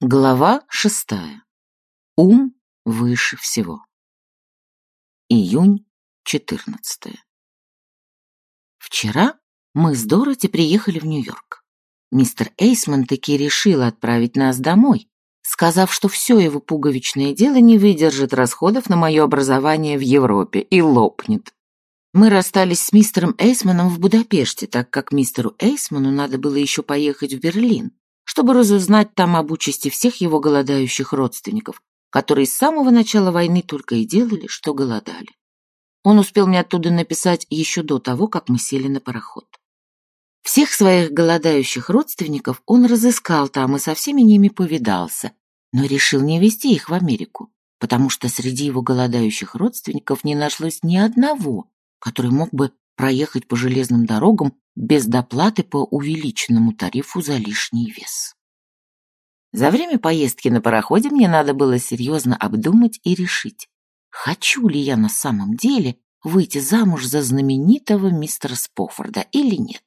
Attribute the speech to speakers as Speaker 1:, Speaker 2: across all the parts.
Speaker 1: Глава шестая. Ум выше всего. Июнь 14. Вчера мы с Дороти приехали в Нью-Йорк. Мистер Эйсман таки решил отправить нас домой, сказав, что все его пуговичное дело не выдержит расходов на мое образование в Европе и лопнет. Мы расстались с мистером Эйсманом в Будапеште, так как мистеру Эйсману надо было еще поехать в Берлин чтобы разузнать там об участи всех его голодающих родственников, которые с самого начала войны только и делали, что голодали. Он успел мне оттуда написать еще до того, как мы сели на пароход. Всех своих голодающих родственников он разыскал там и со всеми ними повидался, но решил не везти их в Америку, потому что среди его голодающих родственников не нашлось ни одного, который мог бы проехать по железным дорогам без доплаты по увеличенному тарифу за лишний вес. За время поездки на пароходе мне надо было серьезно обдумать и решить, хочу ли я на самом деле выйти замуж за знаменитого мистера Спофорда или нет.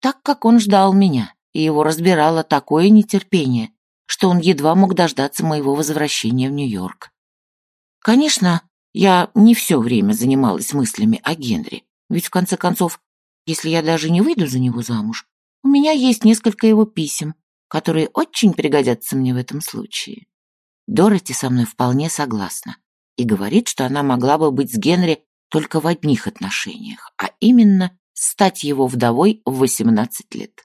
Speaker 1: Так как он ждал меня, и его разбирало такое нетерпение, что он едва мог дождаться моего возвращения в Нью-Йорк. Конечно, я не все время занималась мыслями о Генри, ведь в конце концов если я даже не выйду за него замуж, у меня есть несколько его писем, которые очень пригодятся мне в этом случае. Дороти со мной вполне согласна и говорит, что она могла бы быть с Генри только в одних отношениях, а именно стать его вдовой в 18 лет.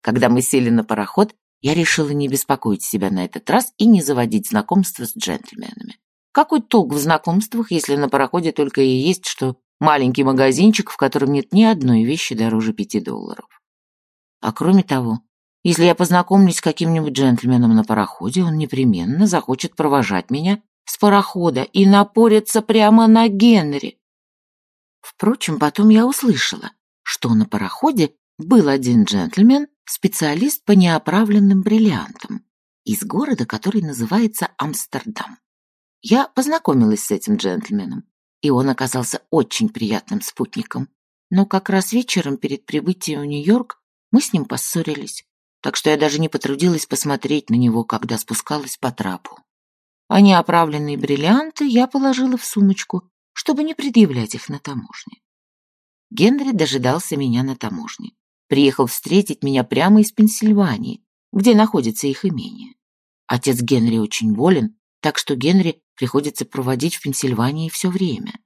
Speaker 1: Когда мы сели на пароход, я решила не беспокоить себя на этот раз и не заводить знакомства с джентльменами. Какой толк в знакомствах, если на пароходе только и есть, что Маленький магазинчик, в котором нет ни одной вещи дороже пяти долларов. А кроме того, если я познакомлюсь с каким-нибудь джентльменом на пароходе, он непременно захочет провожать меня с парохода и напориться прямо на Генри. Впрочем, потом я услышала, что на пароходе был один джентльмен, специалист по неоправленным бриллиантам, из города, который называется Амстердам. Я познакомилась с этим джентльменом, и он оказался очень приятным спутником. Но как раз вечером перед прибытием в Нью-Йорк мы с ним поссорились, так что я даже не потрудилась посмотреть на него, когда спускалась по трапу. А неоправленные бриллианты я положила в сумочку, чтобы не предъявлять их на таможне. Генри дожидался меня на таможне. Приехал встретить меня прямо из Пенсильвании, где находится их имение. Отец Генри очень болен, так что Генри приходится проводить в Пенсильвании все время.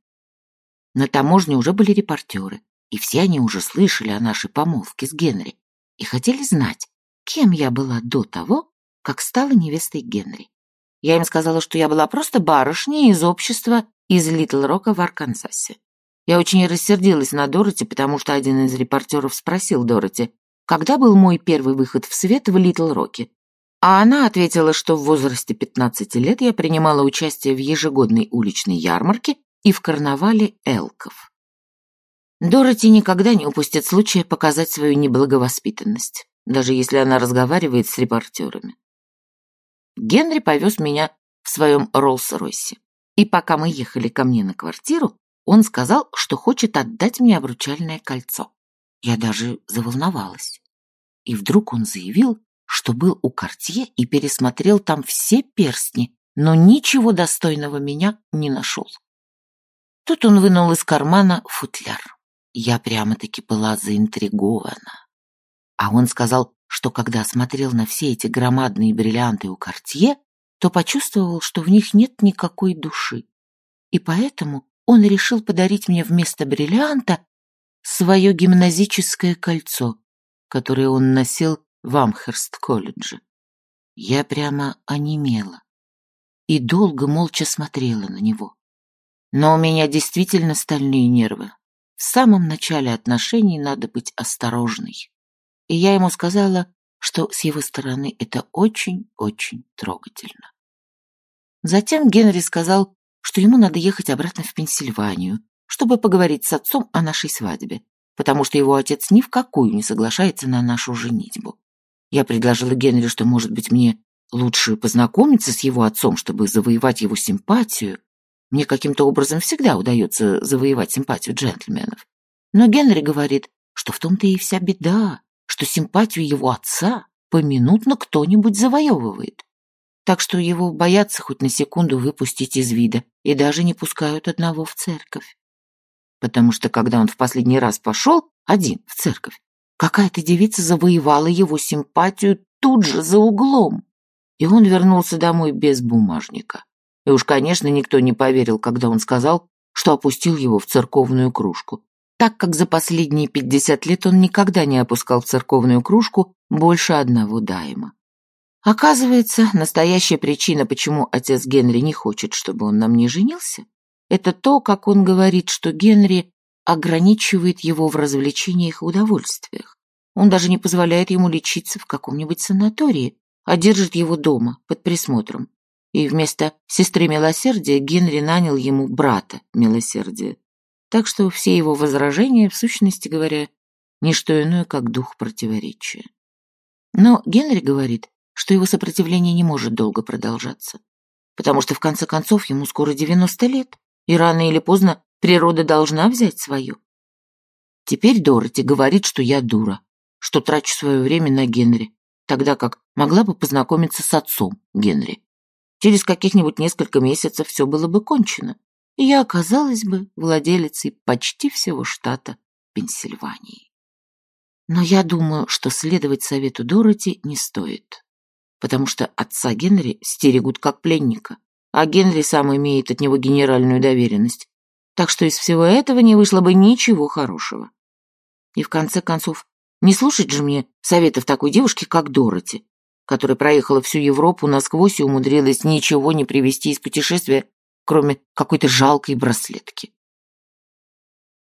Speaker 1: На таможне уже были репортеры, и все они уже слышали о нашей помолвке с Генри и хотели знать, кем я была до того, как стала невестой Генри. Я им сказала, что я была просто барышней из общества из Литл-Рока в Арканзасе. Я очень рассердилась на Дороти, потому что один из репортеров спросил Дороти, когда был мой первый выход в свет в Литл-Роке, а она ответила, что в возрасте 15 лет я принимала участие в ежегодной уличной ярмарке и в карнавале элков. Дороти никогда не упустит случая показать свою неблаговоспитанность, даже если она разговаривает с репортерами. Генри повез меня в своем Роллс-Ройсе, и пока мы ехали ко мне на квартиру, он сказал, что хочет отдать мне обручальное кольцо. Я даже заволновалась. И вдруг он заявил, что был у Кортье и пересмотрел там все перстни, но ничего достойного меня не нашел. Тут он вынул из кармана футляр. Я прямо-таки была заинтригована. А он сказал, что когда смотрел на все эти громадные бриллианты у Кортье, то почувствовал, что в них нет никакой души. И поэтому он решил подарить мне вместо бриллианта свое гимназическое кольцо, которое он носил в Амхерст-колледже. Я прямо онемела и долго молча смотрела на него. Но у меня действительно стальные нервы. В самом начале отношений надо быть осторожной. И я ему сказала, что с его стороны это очень-очень трогательно. Затем Генри сказал, что ему надо ехать обратно в Пенсильванию, чтобы поговорить с отцом о нашей свадьбе, потому что его отец ни в какую не соглашается на нашу женитьбу. Я предложила Генри, что, может быть, мне лучше познакомиться с его отцом, чтобы завоевать его симпатию. Мне каким-то образом всегда удается завоевать симпатию джентльменов. Но Генри говорит, что в том-то и вся беда, что симпатию его отца поминутно кто-нибудь завоевывает, так что его боятся хоть на секунду выпустить из вида и даже не пускают одного в церковь. Потому что когда он в последний раз пошел один в церковь, какая-то девица завоевала его симпатию тут же за углом, и он вернулся домой без бумажника. И уж, конечно, никто не поверил, когда он сказал, что опустил его в церковную кружку, так как за последние пятьдесят лет он никогда не опускал в церковную кружку больше одного дайма. Оказывается, настоящая причина, почему отец Генри не хочет, чтобы он на мне женился, это то, как он говорит, что Генри ограничивает его в развлечениях и удовольствиях. Он даже не позволяет ему лечиться в каком-нибудь санатории, а держит его дома, под присмотром. И вместо сестры милосердия Генри нанял ему брата милосердия. Так что все его возражения, в сущности говоря, не что иное, как дух противоречия. Но Генри говорит, что его сопротивление не может долго продолжаться, потому что в конце концов ему скоро 90 лет, и рано или поздно природа должна взять свое. Теперь Дороти говорит, что я дура, что трачу свое время на Генри, тогда как могла бы познакомиться с отцом Генри. Через каких-нибудь несколько месяцев все было бы кончено, и я оказалась бы владелицей почти всего штата Пенсильвании. Но я думаю, что следовать совету Дороти не стоит потому что отца Генри стерегут как пленника, а Генри сам имеет от него генеральную доверенность. Так что из всего этого не вышло бы ничего хорошего. И в конце концов, не слушать же мне советов такой девушки, как Дороти, которая проехала всю Европу насквозь и умудрилась ничего не привезти из путешествия, кроме какой-то жалкой браслетки.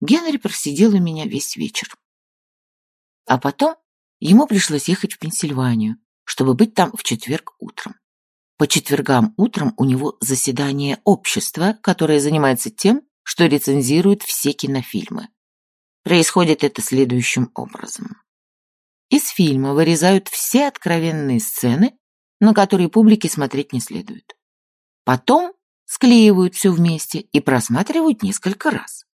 Speaker 1: Генри просидел у меня весь вечер. А потом ему пришлось ехать в Пенсильванию, чтобы быть там в четверг утром. По четвергам утром у него заседание общества, которое занимается тем, что рецензирует все кинофильмы. Происходит это следующим образом. Из фильма вырезают все откровенные сцены, на которые публике смотреть не следует. Потом склеивают все вместе и просматривают несколько раз.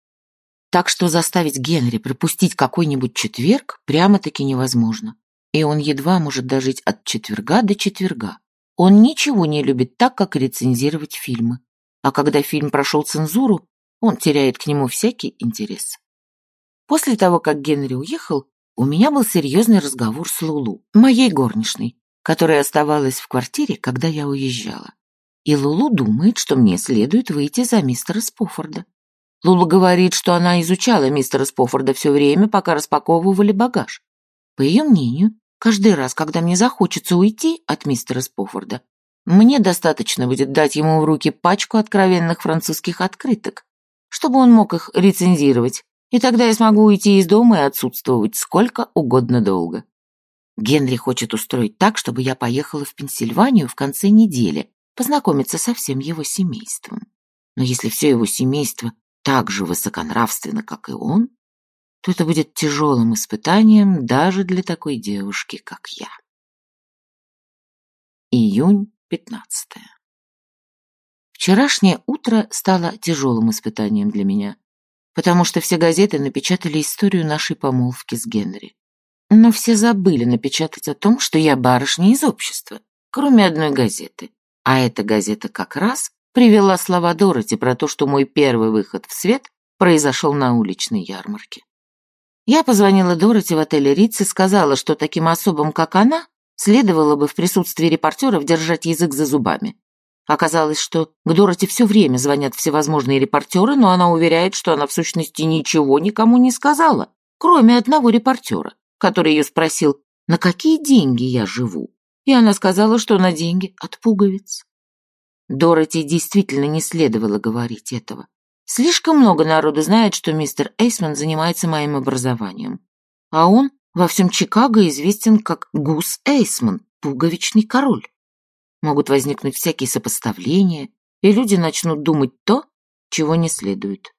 Speaker 1: Так что заставить Генри пропустить какой-нибудь четверг прямо-таки невозможно и он едва может дожить от четверга до четверга. Он ничего не любит так, как рецензировать фильмы. А когда фильм прошел цензуру, он теряет к нему всякий интерес. После того, как Генри уехал, у меня был серьезный разговор с Лулу, моей горничной, которая оставалась в квартире, когда я уезжала. И Лулу думает, что мне следует выйти за мистера Спофорда. Лулу говорит, что она изучала мистера Спофорда все время, пока распаковывали багаж. По ее мнению, Каждый раз, когда мне захочется уйти от мистера Спофорда, мне достаточно будет дать ему в руки пачку откровенных французских открыток, чтобы он мог их рецензировать, и тогда я смогу уйти из дома и отсутствовать сколько угодно долго. Генри хочет устроить так, чтобы я поехала в Пенсильванию в конце недели, познакомиться со всем его семейством. Но если все его семейство так же высоконравственно, как и он, то это будет тяжелым испытанием даже для такой девушки, как я. Июнь 15. Вчерашнее утро стало тяжелым испытанием для меня, потому что все газеты напечатали историю нашей помолвки с Генри. Но все забыли напечатать о том, что я барышня из общества, кроме одной газеты. А эта газета как раз привела слова Дороти про то, что мой первый выход в свет произошел на уличной ярмарке. Я позвонила Дороти в отеле Ритц и сказала, что таким особам, как она, следовало бы в присутствии репортеров держать язык за зубами. Оказалось, что к Дороти все время звонят всевозможные репортеры, но она уверяет, что она в сущности ничего никому не сказала, кроме одного репортера, который ее спросил, на какие деньги я живу. И она сказала, что на деньги от пуговиц. Дороти действительно не следовало говорить этого. Слишком много народу знает, что мистер Эйсман занимается моим образованием. А он во всем Чикаго известен как Гус Эйсман, пуговичный король. Могут возникнуть всякие сопоставления, и люди начнут думать то, чего не следует.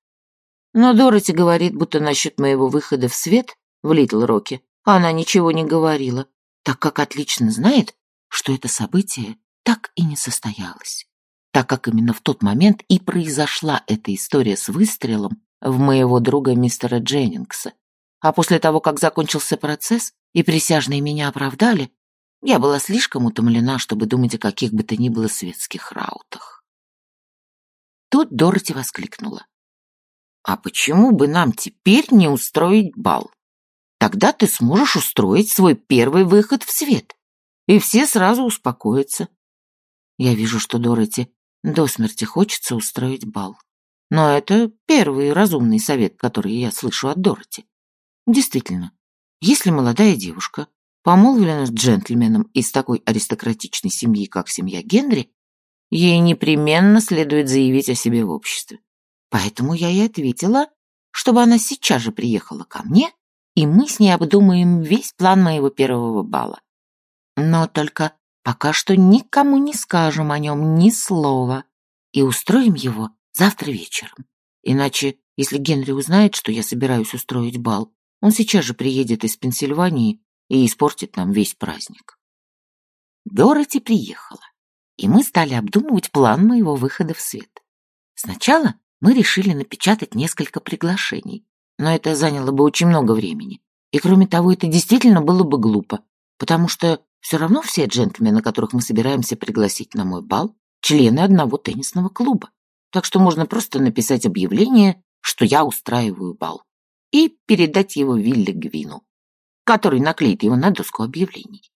Speaker 1: Но Дороти говорит, будто насчет моего выхода в свет в Литл Роке она ничего не говорила, так как отлично знает, что это событие так и не состоялось так как именно в тот момент и произошла эта история с выстрелом в моего друга мистера Дженнингса. А после того, как закончился процесс и присяжные меня оправдали, Я была слишком утомлена, чтобы думать о каких бы то ни было светских раутах. Тут Дороти воскликнула. «А почему бы нам теперь не устроить бал? Тогда ты сможешь устроить свой первый выход в свет, и все сразу успокоятся. Я вижу, что Дороти до смерти хочется устроить бал. Но это первый разумный совет, который я слышу от Дороти. Действительно, если молодая девушка помолвлена с джентльменом из такой аристократичной семьи, как семья Генри, ей непременно следует заявить о себе в обществе. Поэтому я и ответила, чтобы она сейчас же приехала ко мне, и мы с ней обдумаем весь план моего первого бала. Но только пока что никому не скажем о нем ни слова и устроим его завтра вечером. Иначе, если Генри узнает, что я собираюсь устроить бал, он сейчас же приедет из Пенсильвании и испортит нам весь праздник. Дороти приехала, и мы стали обдумывать план моего выхода в свет. Сначала мы решили напечатать несколько приглашений, но это заняло бы очень много времени. И кроме того, это действительно было бы глупо, потому что все равно все джентльмены, которых мы собираемся пригласить на мой бал, члены одного теннисного клуба. Так что можно просто написать объявление, что я устраиваю бал, и передать его Вилли Гвину, который наклеит его на доску объявлений.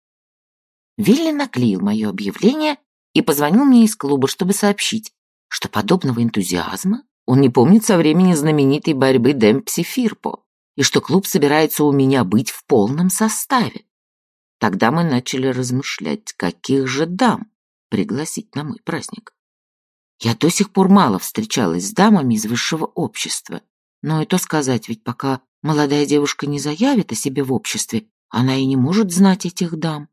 Speaker 1: Вилли наклеил мое объявление и позвонил мне из клуба, чтобы сообщить, что подобного энтузиазма он не помнит со времени знаменитой борьбы Демпси Фирпо, и что клуб собирается у меня быть в полном составе. Тогда мы начали размышлять, каких же дам пригласить на мой праздник. Я до сих пор мало встречалась с дамами из высшего общества, но это сказать, ведь пока молодая девушка не заявит о себе в обществе, она и не может знать этих дам.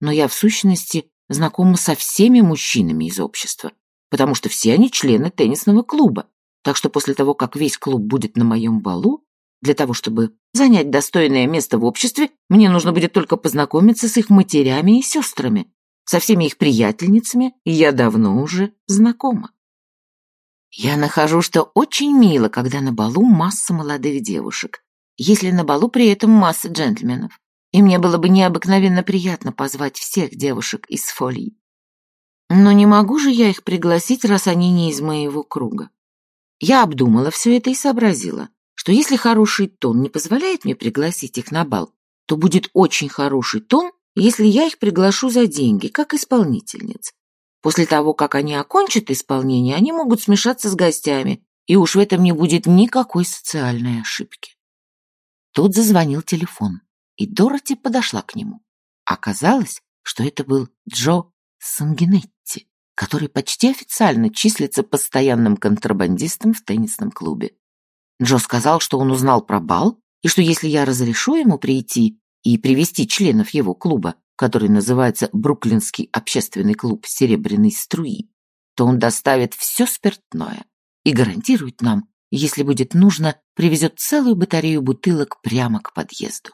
Speaker 1: Но я, в сущности, знакома со всеми мужчинами из общества, потому что все они члены теннисного клуба. Так что после того, как весь клуб будет на моем балу, для того, чтобы занять достойное место в обществе, мне нужно будет только познакомиться с их матерями и сестрами, со всеми их приятельницами, и я давно уже знакома. Я нахожу, что очень мило, когда на балу масса молодых девушек, если на балу при этом масса джентльменов. И мне было бы необыкновенно приятно позвать всех девушек из фолии. Но не могу же я их пригласить, раз они не из моего круга. Я обдумала все это и сообразила, что если хороший тон не позволяет мне пригласить их на бал, то будет очень хороший тон, если я их приглашу за деньги, как исполнительниц. После того, как они окончат исполнение, они могут смешаться с гостями, и уж в этом не будет никакой социальной ошибки. Тут зазвонил телефон, и Дороти подошла к нему. Оказалось, что это был Джо Сангинетти, который почти официально числится постоянным контрабандистом в теннисном клубе. Джо сказал, что он узнал про бал, и что если я разрешу ему прийти и привести членов его клуба, который называется Бруклинский общественный клуб Серебряной струи, то он доставит все спиртное и гарантирует нам, если будет нужно, привезет целую батарею бутылок прямо к подъезду.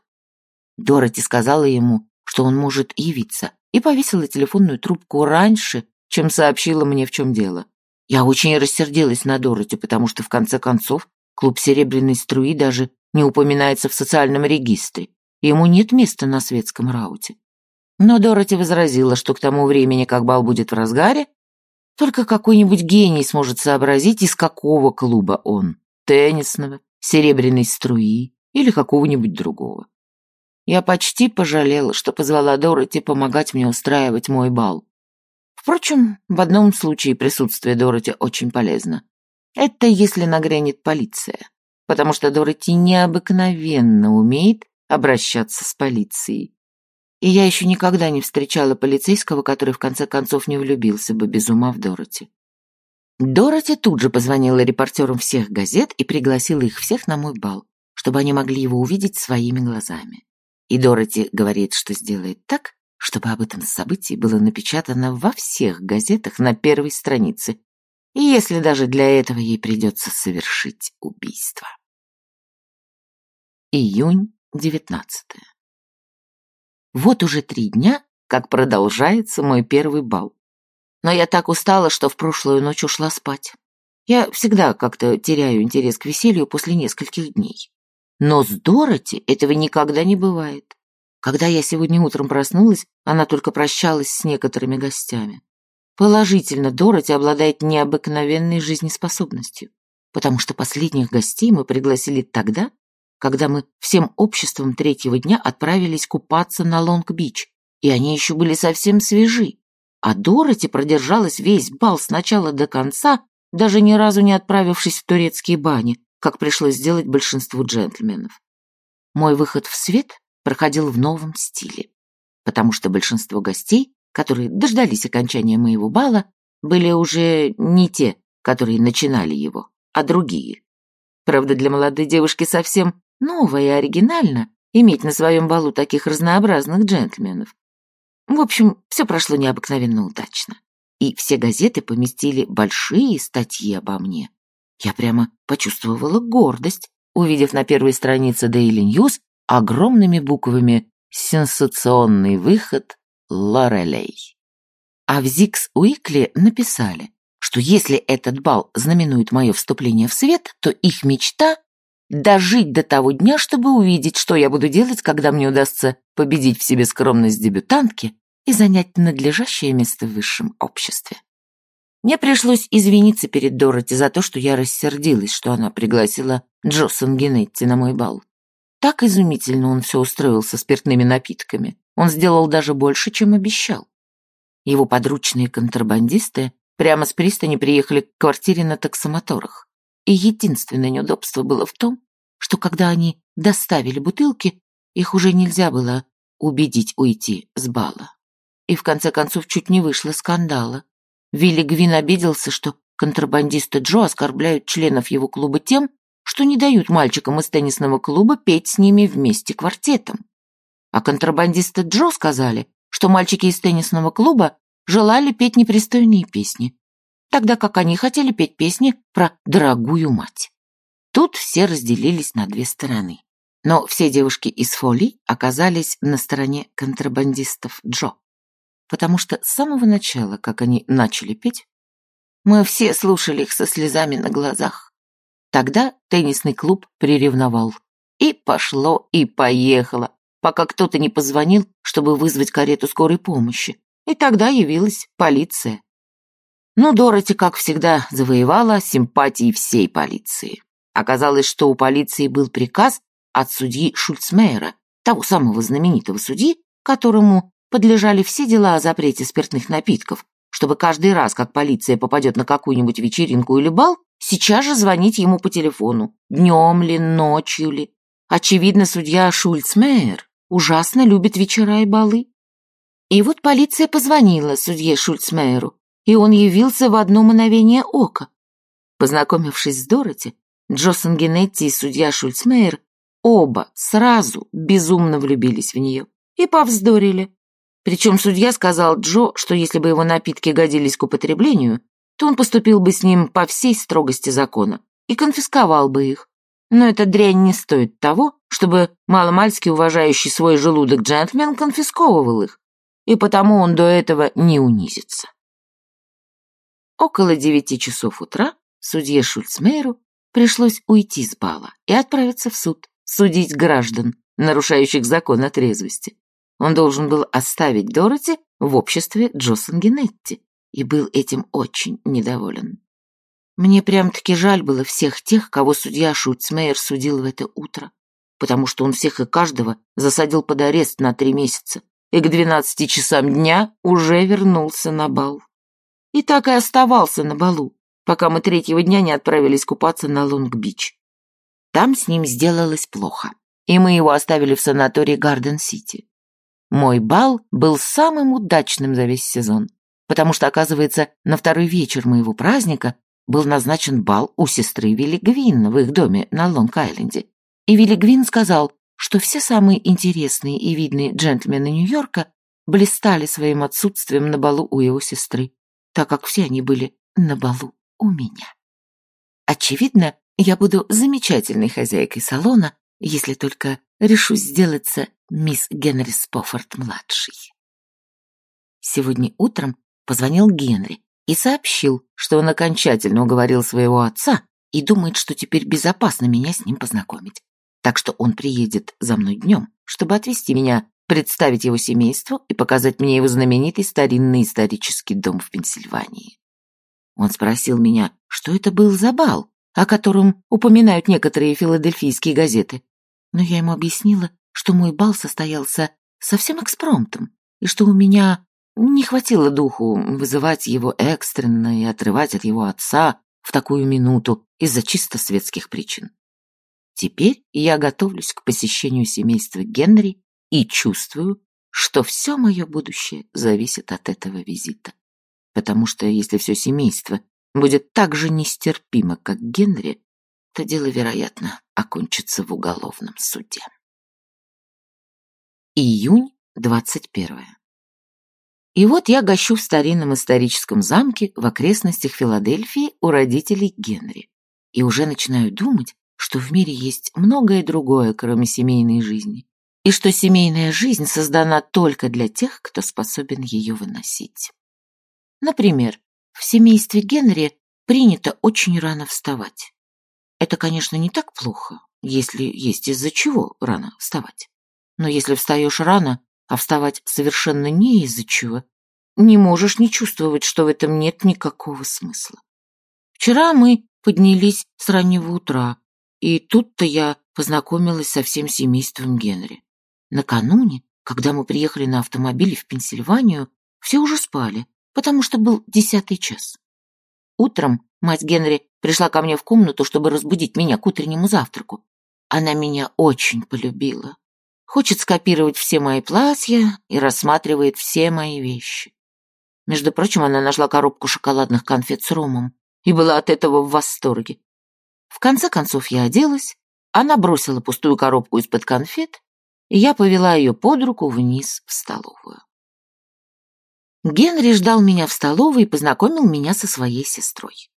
Speaker 1: Дороти сказала ему, что он может явиться, и повесила телефонную трубку раньше, чем сообщила мне, в чем дело. Я очень рассердилась на Дороти, потому что, в конце концов, клуб «Серебряной струи» даже не упоминается в социальном регистре. Ему нет места на светском рауте. Но Дороти возразила, что к тому времени, как бал будет в разгаре, только какой-нибудь гений сможет сообразить, из какого клуба он. Теннисного, серебряной струи или какого-нибудь другого. Я почти пожалела, что позвала Дороти помогать мне устраивать мой бал. Впрочем, в одном случае присутствие Дороти очень полезно. Это если нагрянет полиция, потому что Дороти необыкновенно умеет обращаться с полицией. И я еще никогда не встречала полицейского, который в конце концов не влюбился бы без ума в Дороти. Дороти тут же позвонила репортерам всех газет и пригласила их всех на мой бал, чтобы они могли его увидеть своими глазами. И Дороти говорит, что сделает так, чтобы об этом событии было напечатано во всех газетах на первой странице, и если даже для этого ей придется совершить убийство. Июнь 19. Вот уже три дня, как продолжается мой первый бал. Но я так устала, что в прошлую ночь ушла спать. Я всегда как-то теряю интерес к веселью после нескольких дней. Но с Дороти этого никогда не бывает. Когда я сегодня утром проснулась, она только прощалась с некоторыми гостями. Положительно, Дороти обладает необыкновенной жизнеспособностью, потому что последних гостей мы пригласили тогда, когда мы всем обществом третьего дня отправились купаться на Лонг-Бич, и они еще были совсем свежи. А Дороти продержалась весь бал с начала до конца, даже ни разу не отправившись в турецкие бани, как пришлось сделать большинству джентльменов. Мой выход в свет проходил в новом стиле, потому что большинство гостей, которые дождались окончания моего бала, были уже не те, которые начинали его, а другие. Правда, для молодой девушки совсем ново и оригинально иметь на своем балу таких разнообразных джентльменов. В общем, все прошло необыкновенно удачно. И все газеты поместили большие статьи обо мне. Я прямо почувствовала гордость, увидев на первой странице Daily News огромными буквами «Сенсационный выход Лорелей». А в Зикс Уикли написали, что если этот бал знаменует мое вступление в свет, то их мечта — дожить до того дня, чтобы увидеть, что я буду делать, когда мне удастся победить в себе скромность дебютантки и занять надлежащее место в высшем обществе. Мне пришлось извиниться перед Дороти за то, что я рассердилась, что она пригласила Джосон Генетти на мой бал. Так изумительно он все устроил со спиртными напитками. Он сделал даже больше, чем обещал. Его подручные контрабандисты прямо с пристани приехали к квартире на таксомоторах. И единственное неудобство было в том, что когда они доставили бутылки, их уже нельзя было убедить уйти с бала. И в конце концов чуть не вышло скандала. Вилли Гвин обиделся, что контрабандисты Джо оскорбляют членов его клуба тем, что не дают мальчикам из теннисного клуба петь с ними вместе квартетом. А контрабандисты Джо сказали, что мальчики из теннисного клуба желали петь непристойные песни, тогда как они хотели петь песни про дорогую мать. Тут все разделились на две стороны. Но все девушки из Фоли оказались на стороне контрабандистов Джо. Потому что с самого начала, как они начали петь, мы все слушали их со слезами на глазах. Тогда теннисный клуб приревновал. И пошло, и поехало, пока кто-то не позвонил, чтобы вызвать карету скорой помощи. И тогда явилась полиция. Ну, Дороти, как всегда, завоевала симпатии всей полиции. Оказалось, что у полиции был приказ от судьи Шульцмейера, того самого знаменитого судьи, которому подлежали все дела о запрете спиртных напитков, чтобы каждый раз, как полиция попадет на какую-нибудь вечеринку или бал, сейчас же звонить ему по телефону, днем ли, ночью ли. Очевидно, судья Шульцмейер ужасно любит вечера и балы. И вот полиция позвонила судье Шульцмейеру, и он явился в одно мгновение ока. Познакомившись с Дороти, Джосон Генетти и судья Шульцмейер оба сразу безумно влюбились в нее и повздорили. Причем судья сказал Джо, что если бы его напитки годились к употреблению, то он поступил бы с ним по всей строгости закона и конфисковал бы их. Но эта дрянь не стоит того, чтобы маломальски уважающий свой желудок джентльмен конфисковывал их, и потому он до этого не унизится. Около девяти часов утра судье Шульцмейру пришлось уйти с бала и отправиться в суд, судить граждан, нарушающих закон о трезвости. Он должен был оставить Дороти в обществе Джосон Генетти, и был этим очень недоволен. Мне прям-таки жаль было всех тех, кого судья Шульцмейер судил в это утро, потому что он всех и каждого засадил под арест на три месяца и к двенадцати часам дня уже вернулся на бал. И так и оставался на балу, пока мы третьего дня не отправились купаться на Лонг-Бич. Там с ним сделалось плохо, и мы его оставили в санатории Гарден-Сити. Мой бал был самым удачным за весь сезон потому что, оказывается, на второй вечер моего праздника был назначен бал у сестры Вилли Гвин в их доме на Лонг-Айленде. И Вилли Гвин сказал, что все самые интересные и видные джентльмены Нью-Йорка блистали своим отсутствием на балу у его сестры, так как все они были на балу у меня. Очевидно, я буду замечательной хозяйкой салона, если только решусь сделаться мисс Генри Спофорд-младшей. Сегодня утром позвонил Генри и сообщил, что он окончательно уговорил своего отца и думает, что теперь безопасно меня с ним познакомить. Так что он приедет за мной днем, чтобы отвезти меня представить его семейству и показать мне его знаменитый старинный исторический дом в Пенсильвании. Он спросил меня, что это был за бал, о котором упоминают некоторые филадельфийские газеты. Но я ему объяснила, что мой бал состоялся совсем экспромтом, и что у меня не хватило духу вызывать его экстренно и отрывать от его отца в такую минуту из-за чисто светских причин. Теперь я готовлюсь к посещению семейства Генри и чувствую, что все мое будущее зависит от этого визита. Потому что если все семейство будет так же нестерпимо, как Генри, то дело, вероятно, окончится в уголовном суде. Июнь 21. И вот я гощу в старинном историческом замке в окрестностях Филадельфии у родителей Генри. И уже начинаю думать, что в мире есть многое другое, кроме семейной жизни, и что семейная жизнь создана только для тех, кто способен ее выносить. Например, в семействе Генри принято очень рано вставать. Это, конечно, не так плохо, если есть из-за чего рано вставать. Но если встаешь рано, а вставать совершенно не из-за чего, не можешь не чувствовать, что в этом нет никакого смысла. Вчера мы поднялись с раннего утра, и тут-то я познакомилась со всем семейством Генри. Накануне, когда мы приехали на автомобиле в Пенсильванию, все уже спали, потому что был десятый час. Утром мать Генри пришла ко мне в комнату, чтобы разбудить меня к утреннему завтраку. Она меня очень полюбила. Хочет скопировать все мои платья и рассматривает все мои вещи. Между прочим, она нашла коробку шоколадных конфет с ромом и была от этого в восторге. В конце концов я оделась, она бросила пустую коробку из-под конфет, и я повела ее под руку вниз в столовую. Генри ждал меня в столовой и познакомил меня со своей сестрой.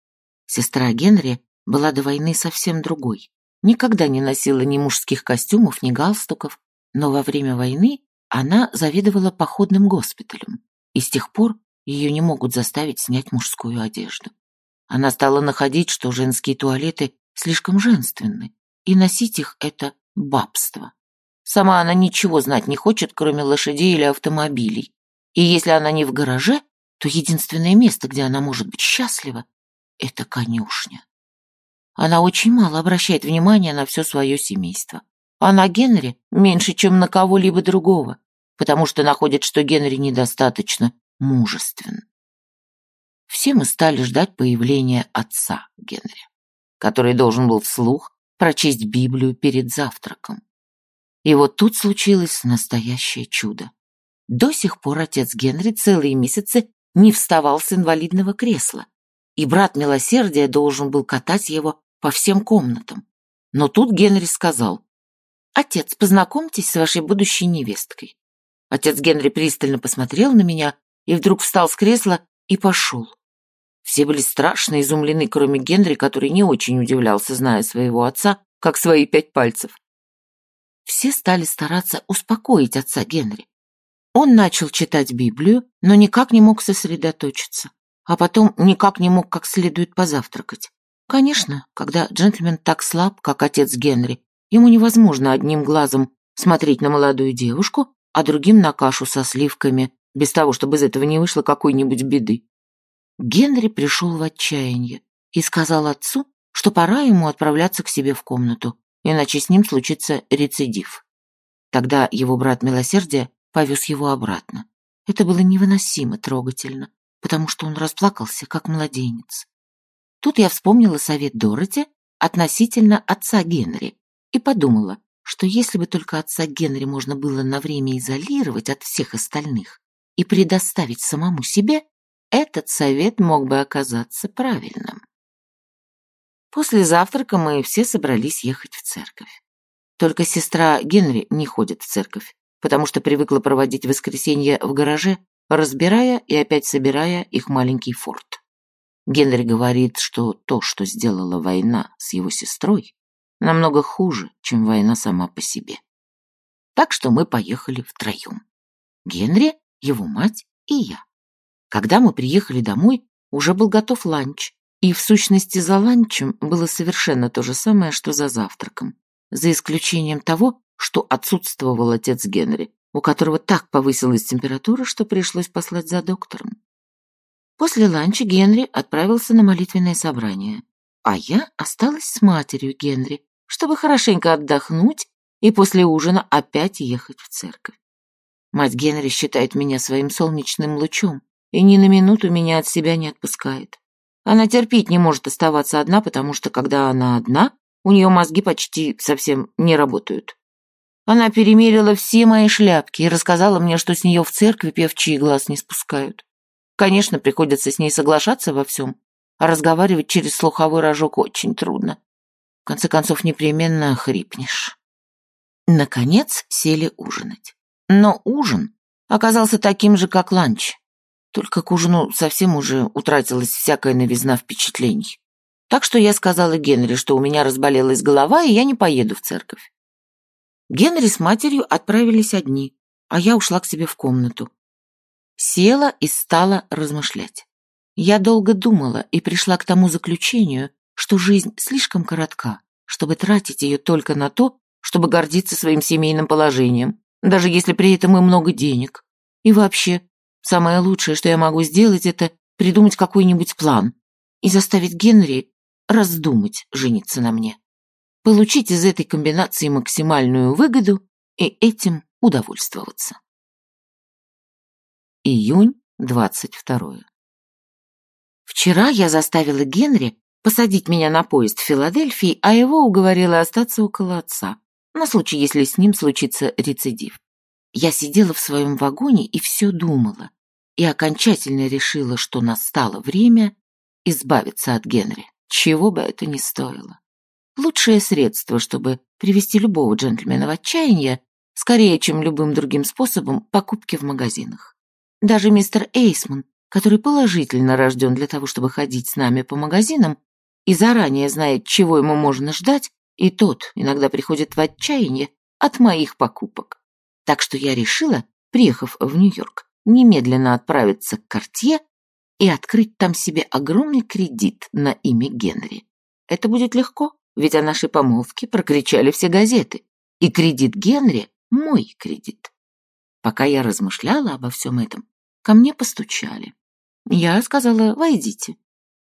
Speaker 1: Сестра Генри была до войны совсем другой. Никогда не носила ни мужских костюмов, ни галстуков, но во время войны она заведовала походным госпиталем, и с тех пор ее не могут заставить снять мужскую одежду. Она стала находить, что женские туалеты слишком женственны, и носить их — это бабство. Сама она ничего знать не хочет, кроме лошадей или автомобилей, и если она не в гараже, то единственное место, где она может быть счастлива, это конюшня. Она очень мало обращает внимания на все свое семейство. А на Генри меньше, чем на кого-либо другого, потому что находит, что Генри недостаточно мужествен. Все мы стали ждать появления отца Генри, который должен был вслух прочесть Библию перед завтраком. И вот тут случилось настоящее чудо. До сих пор отец Генри целые месяцы не вставал с инвалидного кресла, и брат милосердия должен был катать его по всем комнатам. Но тут Генри сказал, «Отец, познакомьтесь с вашей будущей невесткой». Отец Генри пристально посмотрел на меня и вдруг встал с кресла и пошел. Все были страшно изумлены, кроме Генри, который не очень удивлялся, зная своего отца, как свои пять пальцев. Все стали стараться успокоить отца Генри. Он начал читать Библию, но никак не мог сосредоточиться, а потом никак не мог как следует позавтракать. Конечно, когда джентльмен так слаб, как отец Генри, ему невозможно одним глазом смотреть на молодую девушку, а другим на кашу со сливками, без того, чтобы из этого не вышло какой-нибудь беды. Генри пришел в отчаяние и сказал отцу, что пора ему отправляться к себе в комнату, иначе с ним случится рецидив. Тогда его брат Милосердия повез его обратно. Это было невыносимо трогательно, потому что он расплакался, как младенец. Тут я вспомнила совет Дороти относительно отца Генри и подумала, что если бы только отца Генри можно было на время изолировать от всех остальных и предоставить самому себе, этот совет мог бы оказаться правильным. После завтрака мы все собрались ехать в церковь. Только сестра Генри не ходит в церковь потому что привыкла проводить воскресенье в гараже, разбирая и опять собирая их маленький форт. Генри говорит, что то, что сделала война с его сестрой, намного хуже, чем война сама по себе. Так что мы поехали втроем. Генри, его мать и я. Когда мы приехали домой, уже был готов ланч, и в сущности за ланчем было совершенно то же самое, что за завтраком, за исключением того, что отсутствовал отец Генри, у которого так повысилась температура, что пришлось послать за доктором. После ланча Генри отправился на молитвенное собрание, а я осталась с матерью Генри, чтобы хорошенько отдохнуть и после ужина опять ехать в церковь. Мать Генри считает меня своим солнечным лучом и ни на минуту меня от себя не отпускает. Она терпеть не может оставаться одна, потому что, когда она одна, у нее мозги почти совсем не работают. Она перемерила все мои шляпки и рассказала мне, что с нее в церкви певчие глаз не спускают. Конечно, приходится с ней соглашаться во всем, а разговаривать через слуховой рожок очень трудно. В конце концов, непременно хрипнешь. Наконец сели ужинать. Но ужин оказался таким же, как ланч. Только к ужину совсем уже утратилась всякая новизна впечатлений. Так что я сказала Генри, что у меня разболелась голова, и я не поеду в церковь. Генри с матерью отправились одни, а я ушла к себе в комнату. Села и стала размышлять. Я долго думала и пришла к тому заключению, что жизнь слишком коротка, чтобы тратить ее только на то, чтобы гордиться своим семейным положением, даже если при этом и много денег. И вообще, самое лучшее, что я могу сделать, это придумать какой-нибудь план и заставить Генри раздумать жениться на мне. Получить из этой комбинации максимальную выгоду и этим удовольствоваться. Июнь 22. Вчера я заставила Генри посадить меня на поезд в Филадельфии, а его уговорила остаться около отца, на случай, если с ним случится рецидив. Я сидела в своем вагоне и все думала, и окончательно решила, что настало время избавиться от Генри чего бы это ни стоило. Лучшее средство, чтобы привести любого джентльмена в отчаяние, скорее, чем любым другим способом, покупки в магазинах. Даже мистер Эйсман, который положительно рожден для того, чтобы ходить с нами по магазинам и заранее знает, чего ему можно ждать, и тот иногда приходит в отчаяние от моих покупок. Так что я решила, приехав в Нью-Йорк, немедленно отправиться к Кортье и открыть там себе огромный кредит на имя Генри. Это будет легко, ведь о нашей помолвке прокричали все газеты, и кредит Генри – мой кредит. Пока я размышляла обо всем этом, ко мне постучали. Я сказала «войдите».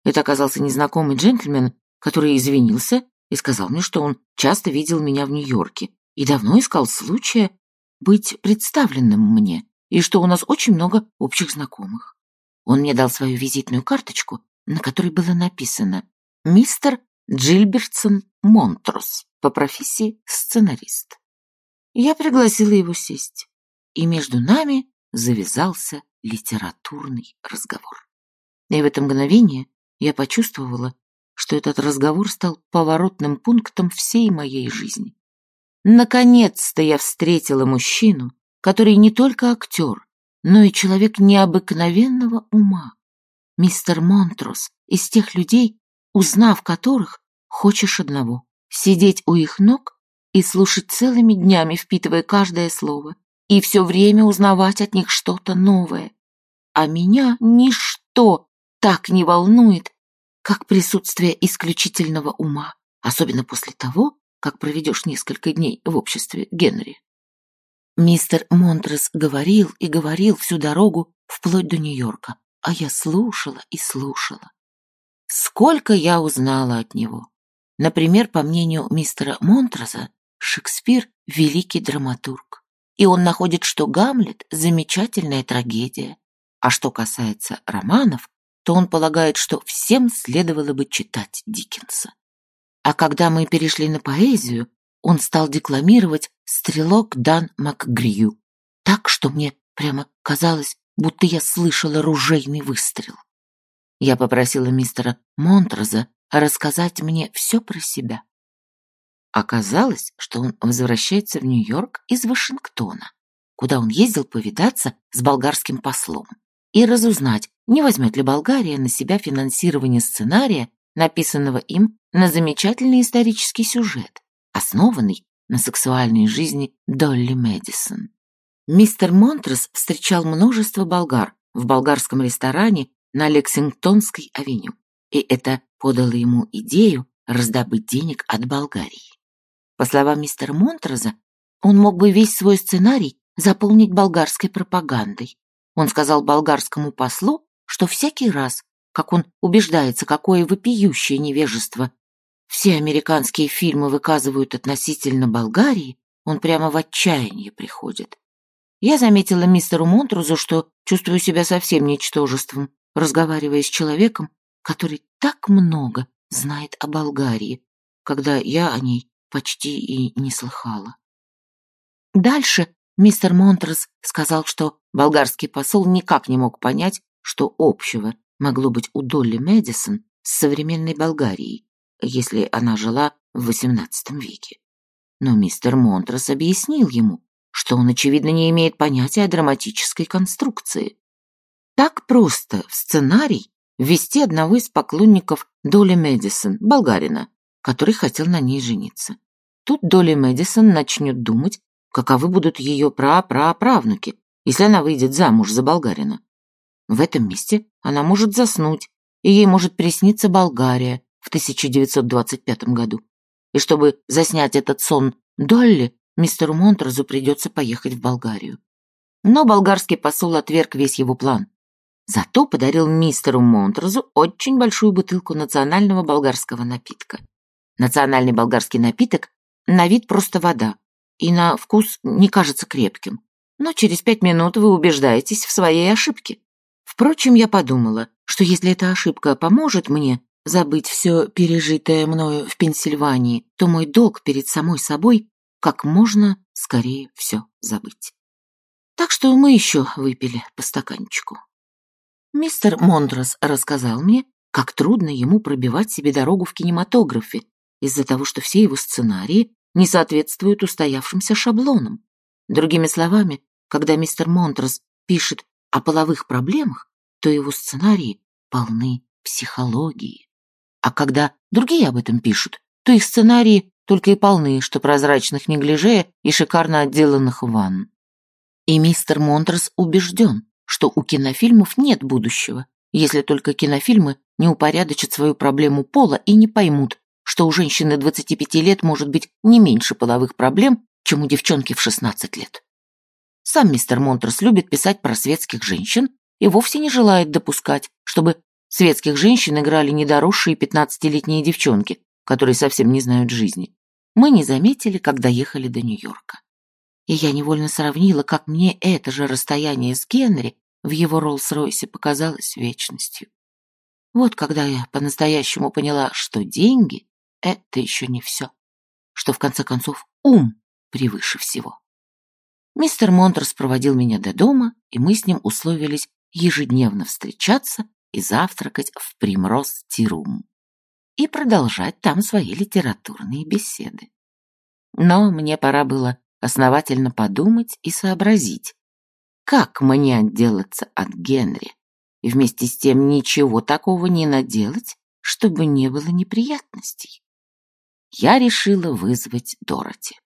Speaker 1: Это оказался незнакомый джентльмен, который извинился и сказал мне, что он часто видел меня в Нью-Йорке и давно искал случая быть представленным мне, и что у нас очень много общих знакомых. Он мне дал свою визитную карточку, на которой было написано «Мистер Джильбертсон Монтрос, по профессии сценарист». Я пригласила его сесть, и между нами завязался литературный разговор. И в это мгновение я почувствовала, что этот разговор стал поворотным пунктом всей моей жизни. Наконец-то я встретила мужчину, который не только актер, но и человек необыкновенного ума. Мистер Монтрос из тех людей, узнав которых, хочешь одного — сидеть у их ног и слушать целыми днями, впитывая каждое слово, и все время узнавать от них что-то новое. А меня ничто так не волнует, как присутствие исключительного ума, особенно после того, как проведешь несколько дней в обществе Генри. Мистер Монтрес говорил и говорил всю дорогу вплоть до Нью-Йорка, а я слушала и слушала. Сколько я узнала от него. Например, по мнению мистера Монтреза, Шекспир — великий драматург. И он находит, что «Гамлет» — замечательная трагедия. А что касается романов, то он полагает, что всем следовало бы читать Диккенса. А когда мы перешли на поэзию, он стал декламировать «Стрелок Дан МакГрью», так, что мне прямо казалось, будто я слышала ружейный выстрел. Я попросила мистера Монтроза рассказать мне все про себя. Оказалось, что он возвращается в Нью-Йорк из Вашингтона, куда он ездил повидаться с болгарским послом и разузнать, не возьмет ли Болгария на себя финансирование сценария, написанного им на замечательный исторический сюжет, основанный на сексуальной жизни Долли Мэдисон. Мистер Монтрес встречал множество болгар в болгарском ресторане на Лексингтонской авеню, и это подало ему идею раздобыть денег от Болгарии. По словам мистера Монтреза, он мог бы весь свой сценарий заполнить болгарской пропагандой. Он сказал болгарскому послу, что всякий раз, как он убеждается, какое вопиющее невежество все американские фильмы выказывают относительно Болгарии, он прямо в отчаяние приходит. Я заметила мистеру Монтрузу, что чувствую себя совсем ничтожеством, разговаривая с человеком, который так много знает о Болгарии, когда я о ней почти и не слыхала. Дальше мистер Монтрез сказал, что болгарский посол никак не мог понять, что общего могло быть у Долли Мэдисон с современной Болгарией, если она жила в XVIII веке. Но мистер Монтрес объяснил ему, что он, очевидно, не имеет понятия о драматической конструкции. Так просто в сценарий ввести одного из поклонников Долли Мэдисон, болгарина, который хотел на ней жениться. Тут Долли Мэдисон начнет думать, каковы будут ее пра-пра-правнуки, если она выйдет замуж за болгарина. В этом месте она может заснуть, и ей может присниться Болгария в 1925 году. И чтобы заснять этот сон Долли, мистеру Монтрозу придется поехать в Болгарию. Но болгарский посол отверг весь его план. Зато подарил мистеру Монтрозу очень большую бутылку национального болгарского напитка. Национальный болгарский напиток на вид просто вода, и на вкус не кажется крепким. Но через пять минут вы убеждаетесь в своей ошибке. Впрочем, я подумала, что если эта ошибка поможет мне забыть все пережитое мною в Пенсильвании, то мой долг перед самой собой как можно скорее все забыть. Так что мы еще выпили по стаканчику. Мистер Мондрос рассказал мне, как трудно ему пробивать себе дорогу в кинематографе из-за того, что все его сценарии не соответствуют устоявшимся шаблонам. Другими словами, когда мистер Монтрос пишет о половых проблемах, то его сценарии полны психологии. А когда другие об этом пишут, то их сценарии только и полны, что прозрачных неглиже и шикарно отделанных ванн. И мистер Монтрос убежден, что у кинофильмов нет будущего, если только кинофильмы не упорядочат свою проблему пола и не поймут, что у женщины 25 лет может быть не меньше половых проблем, чем у девчонки в 16 лет. Сам мистер Монтрос любит писать про светских женщин и вовсе не желает допускать, чтобы светских женщин играли недоросшие 15-летние девчонки, которые совсем не знают жизни. Мы не заметили, когда ехали до Нью-Йорка. И я невольно сравнила, как мне это же расстояние с Генри в его Роллс-Ройсе показалось вечностью. Вот когда я по-настоящему поняла, что деньги — это еще не все, что в конце концов ум превыше всего. Мистер Монтерс проводил меня до дома, и мы с ним условились ежедневно встречаться и завтракать в Примроз Тирум и продолжать там свои литературные беседы. Но мне пора было основательно подумать и сообразить, как мне отделаться от Генри и вместе с тем ничего такого не наделать, чтобы не было неприятностей. Я решила вызвать Дороти.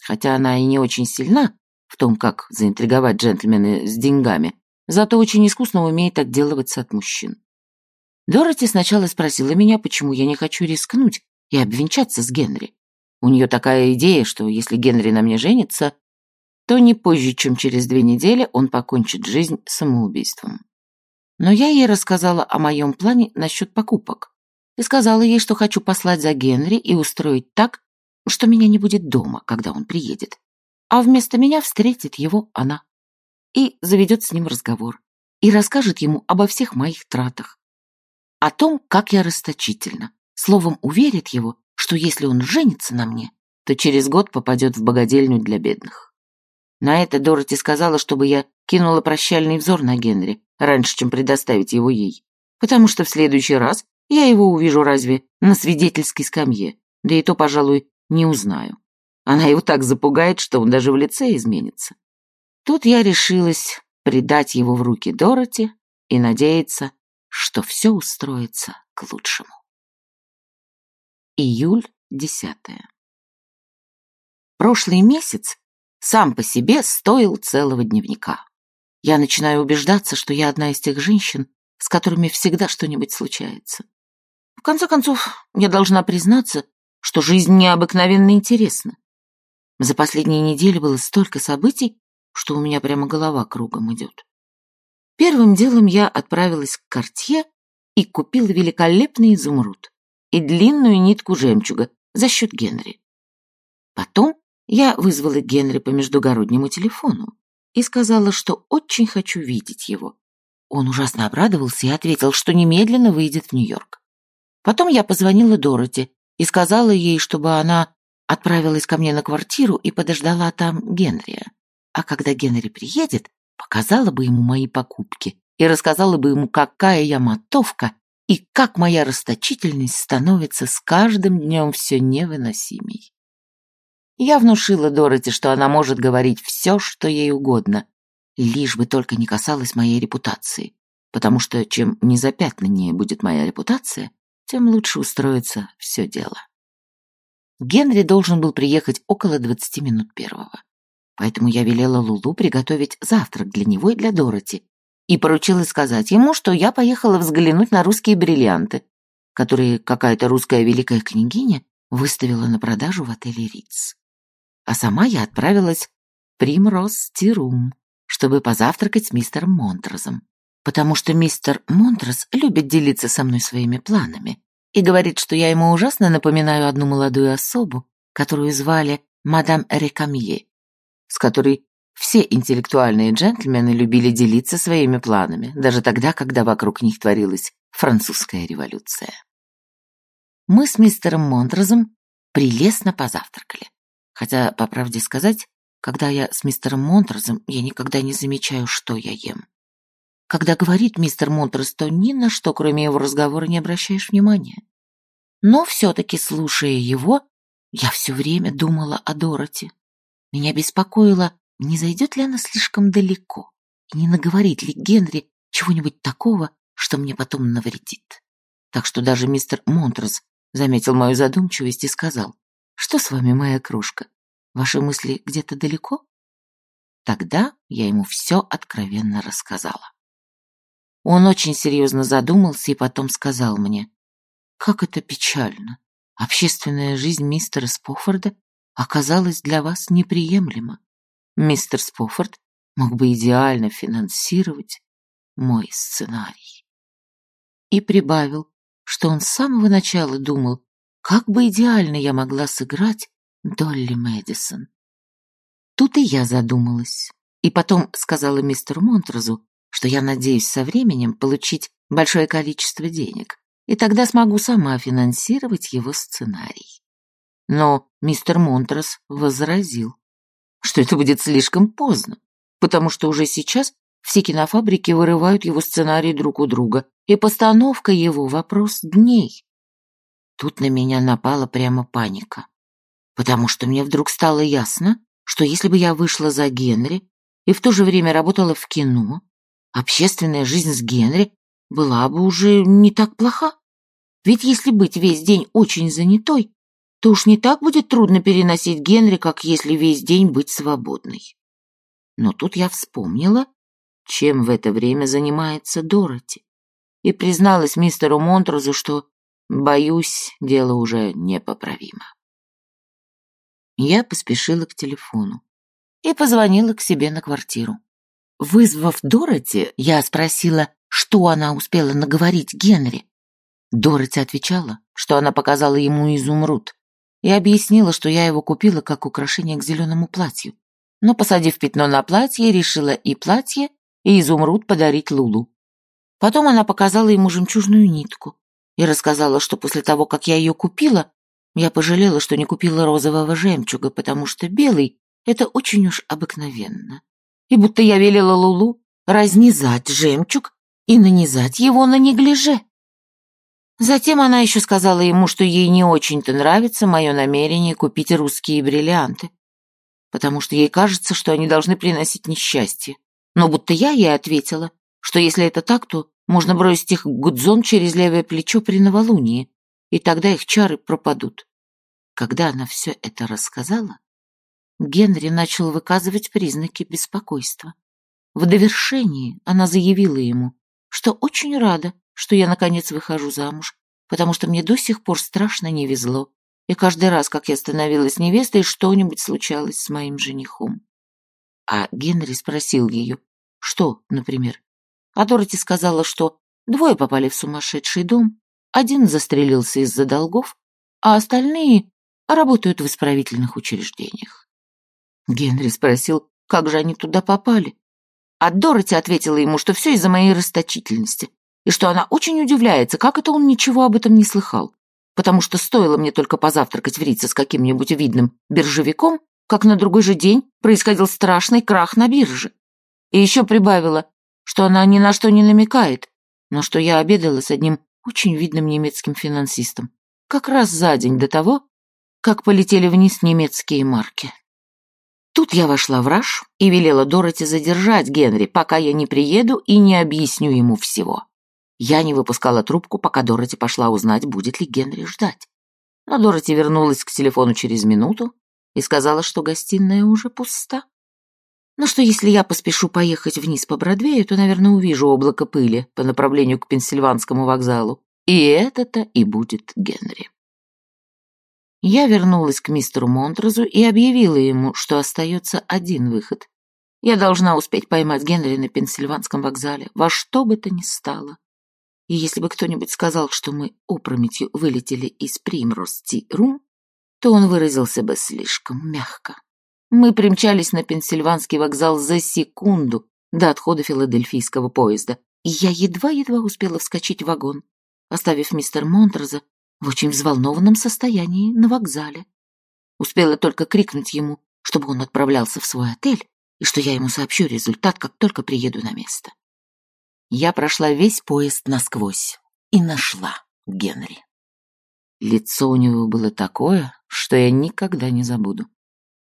Speaker 1: Хотя она и не очень сильна, в том, как заинтриговать джентльмена с деньгами, зато очень искусно умеет отделываться от мужчин. Дороти сначала спросила меня, почему я не хочу рискнуть и обвенчаться с Генри. У нее такая идея, что если Генри на мне женится, то не позже, чем через две недели он покончит жизнь самоубийством. Но я ей рассказала о моем плане насчет покупок и сказала ей, что хочу послать за Генри и устроить так, что меня не будет дома, когда он приедет а вместо меня встретит его она. И заведет с ним разговор. И расскажет ему обо всех моих тратах. О том, как я расточительна. Словом, уверит его, что если он женится на мне, то через год попадет в богадельню для бедных. На это Дороти сказала, чтобы я кинула прощальный взор на Генри, раньше, чем предоставить его ей. Потому что в следующий раз я его увижу разве на свидетельской скамье, да и то, пожалуй, не узнаю. Она его так запугает, что он даже в лице изменится. Тут я решилась предать его в руки Дороти и надеяться, что все устроится к лучшему. Июль десятое. Прошлый месяц сам по себе стоил целого дневника. Я начинаю убеждаться, что я одна из тех женщин, с которыми всегда что-нибудь случается. В конце концов, я должна признаться, что жизнь необыкновенно интересна. За последние недели было столько событий, что у меня прямо голова кругом идет. Первым делом я отправилась к Кортье и купила великолепный изумруд и длинную нитку жемчуга за счет Генри. Потом я вызвала Генри по междугороднему телефону и сказала, что очень хочу видеть его. Он ужасно обрадовался и ответил, что немедленно выйдет в Нью-Йорк. Потом я позвонила Дороти и сказала ей, чтобы она отправилась ко мне на квартиру и подождала там Генрия. А когда Генри приедет, показала бы ему мои покупки и рассказала бы ему, какая я мотовка и как моя расточительность становится с каждым днем все невыносимей. Я внушила Дороти, что она может говорить все, что ей угодно, лишь бы только не касалось моей репутации, потому что чем незапятнаннее будет моя репутация, тем лучше устроится все дело. Генри должен был приехать около двадцати минут первого. Поэтому я велела Лулу приготовить завтрак для него и для Дороти и поручила сказать ему, что я поехала взглянуть на русские бриллианты, которые какая-то русская великая княгиня выставила на продажу в отеле Риц. А сама я отправилась в Примрос Тирум, чтобы позавтракать с мистером Монтрозом, потому что мистер Монтрос любит делиться со мной своими планами и говорит, что я ему ужасно напоминаю одну молодую особу, которую звали мадам Рекамье, с которой все интеллектуальные джентльмены любили делиться своими планами, даже тогда, когда вокруг них творилась французская революция. Мы с мистером Монтрозом прелестно позавтракали. Хотя, по правде сказать, когда я с мистером Монтрозом, я никогда не замечаю, что я ем. Когда говорит мистер Монтрос, то ни на что, кроме его разговора, не обращаешь внимания. Но все-таки, слушая его, я все время думала о Дороти. Меня беспокоило, не зайдет ли она слишком далеко, и не наговорит ли Генри чего-нибудь такого, что мне потом навредит. Так что даже мистер Монтрос заметил мою задумчивость и сказал, «Что с вами, моя крошка? Ваши мысли где-то далеко?» Тогда я ему все откровенно рассказала. Он очень серьезно задумался и потом сказал мне, «Как это печально! Общественная жизнь мистера Спофорда оказалась для вас неприемлема. Мистер Спофорд мог бы идеально финансировать мой сценарий. И прибавил, что он с самого начала думал, как бы идеально я могла сыграть Долли Мэдисон. Тут и я задумалась, и потом сказала мистеру Монтрозу, что я надеюсь со временем получить большое количество денег, и тогда смогу сама финансировать его сценарий. Но мистер Монтрос возразил, что это будет слишком поздно, потому что уже сейчас все кинофабрики вырывают его сценарий друг у друга, и постановка его — вопрос дней. Тут на меня напала прямо паника, потому что мне вдруг стало ясно, что если бы я вышла за Генри и в то же время работала в кино, общественная жизнь с Генри была бы уже не так плоха. Ведь если быть весь день очень занятой, то уж не так будет трудно переносить Генри, как если весь день быть свободной. Но тут я вспомнила, чем в это время занимается Дороти, и призналась мистеру Монтрозу, что, боюсь, дело уже непоправимо. Я поспешила к телефону и позвонила к себе на квартиру. Вызвав Дороти, я спросила, что она успела наговорить Генри. Дороти отвечала, что она показала ему изумруд, и объяснила, что я его купила как украшение к зеленому платью. Но, посадив пятно на платье, решила и платье, и изумруд подарить Лулу. Потом она показала ему жемчужную нитку и рассказала, что после того, как я ее купила, я пожалела, что не купила розового жемчуга, потому что белый — это очень уж обыкновенно. И будто я велела Лулу разнизать жемчуг и нанизать его на неглиже. Затем она еще сказала ему, что ей не очень-то нравится мое намерение купить русские бриллианты, потому что ей кажется, что они должны приносить несчастье. Но будто я ей ответила, что если это так, то можно бросить их гудзон через левое плечо при новолунии, и тогда их чары пропадут. Когда она все это рассказала, Генри начал выказывать признаки беспокойства. В довершении она заявила ему, что очень рада, что я наконец выхожу замуж, потому что мне до сих пор страшно не везло, и каждый раз, как я становилась невестой, что-нибудь случалось с моим женихом. а Генри спросил ее, что, например. А Дороти сказала, что двое попали в сумасшедший дом, один застрелился из-за долгов, а остальные работают в исправительных учреждениях. Генри спросил, как же они туда попали. А Дороти ответила ему, что все из-за моей расточительности, и что она очень удивляется, как это он ничего об этом не слыхал, потому что стоило мне только позавтракать в Рице с каким-нибудь видным биржевиком, как на другой же день происходил страшный крах на бирже. И еще прибавила, что она ни на что не намекает, но что я обедала с одним очень видным немецким финансистом, как раз за день до того, как полетели вниз немецкие марки. Тут я вошла в раж и велела Дороти задержать Генри, пока я не приеду и не объясню ему всего. Я не выпускала трубку, пока Дороти пошла узнать, будет ли Генри ждать. Но Дороти вернулась к телефону через минуту и сказала, что гостиная уже пуста. Но что если я поспешу поехать вниз по Бродвею, то, наверное, увижу облако пыли по направлению к Пенсильванскому вокзалу. И это-то и будет Генри. Я вернулась к мистеру Монтрозу и объявила ему, что остается один выход. Я должна успеть поймать Генри на Пенсильванском вокзале, во что бы то ни стало. И если бы кто-нибудь сказал, что мы опрометью вылетели из Примрос-Ти-Рум, то он выразился бы слишком мягко. Мы примчались на Пенсильванский вокзал за секунду до отхода филадельфийского поезда, и я едва-едва успела вскочить в вагон, оставив мистер Монтроза в очень взволнованном состоянии на вокзале. Успела только крикнуть ему, чтобы он отправлялся в свой отель, и что я ему сообщу результат, как только приеду на место. Я прошла весь поезд насквозь и нашла Генри. Лицо у него было такое, что я никогда не забуду.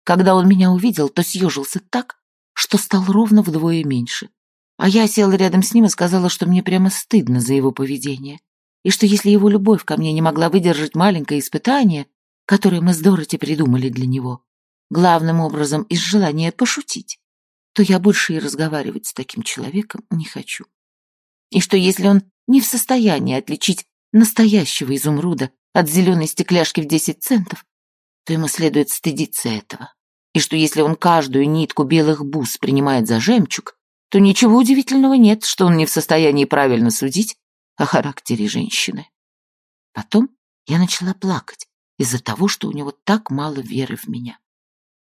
Speaker 1: Когда он меня увидел, то съежился так, что стал ровно вдвое меньше. А я села рядом с ним и сказала, что мне прямо стыдно за его поведение и что если его любовь ко мне не могла выдержать маленькое испытание, которое мы с Дороти придумали для него, главным образом из желания пошутить, то я больше и разговаривать с таким человеком не хочу. И что если он не в состоянии отличить настоящего изумруда от зеленой стекляшки в десять центов, то ему следует стыдиться этого. И что если он каждую нитку белых бус принимает за жемчуг, то ничего удивительного нет, что он не в состоянии правильно судить о характере женщины. Потом я начала плакать из-за того, что у него так мало веры в меня.